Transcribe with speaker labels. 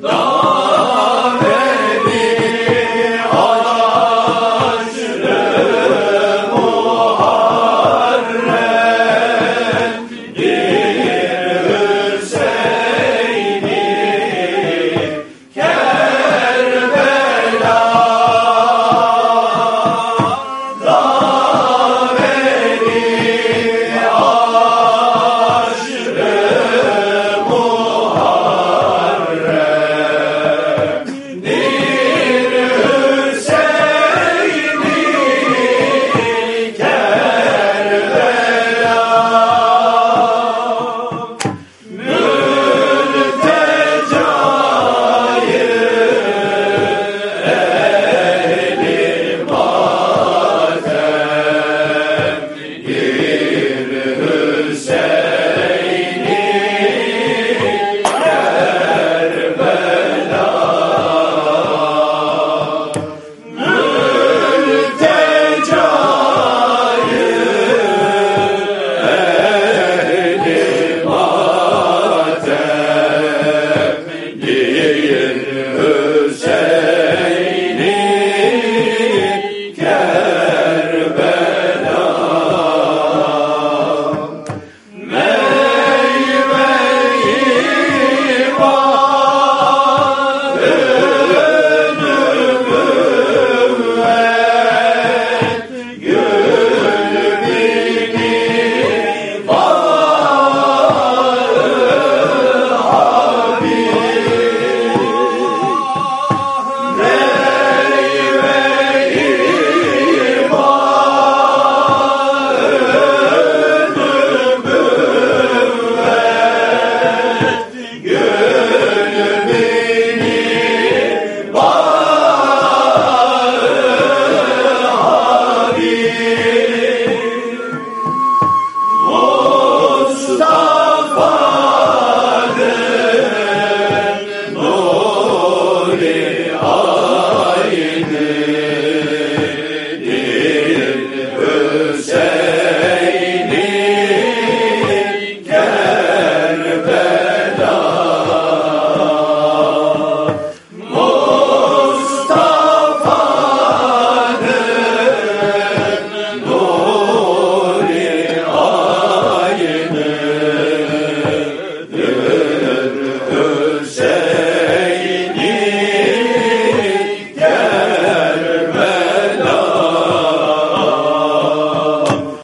Speaker 1: The Amen.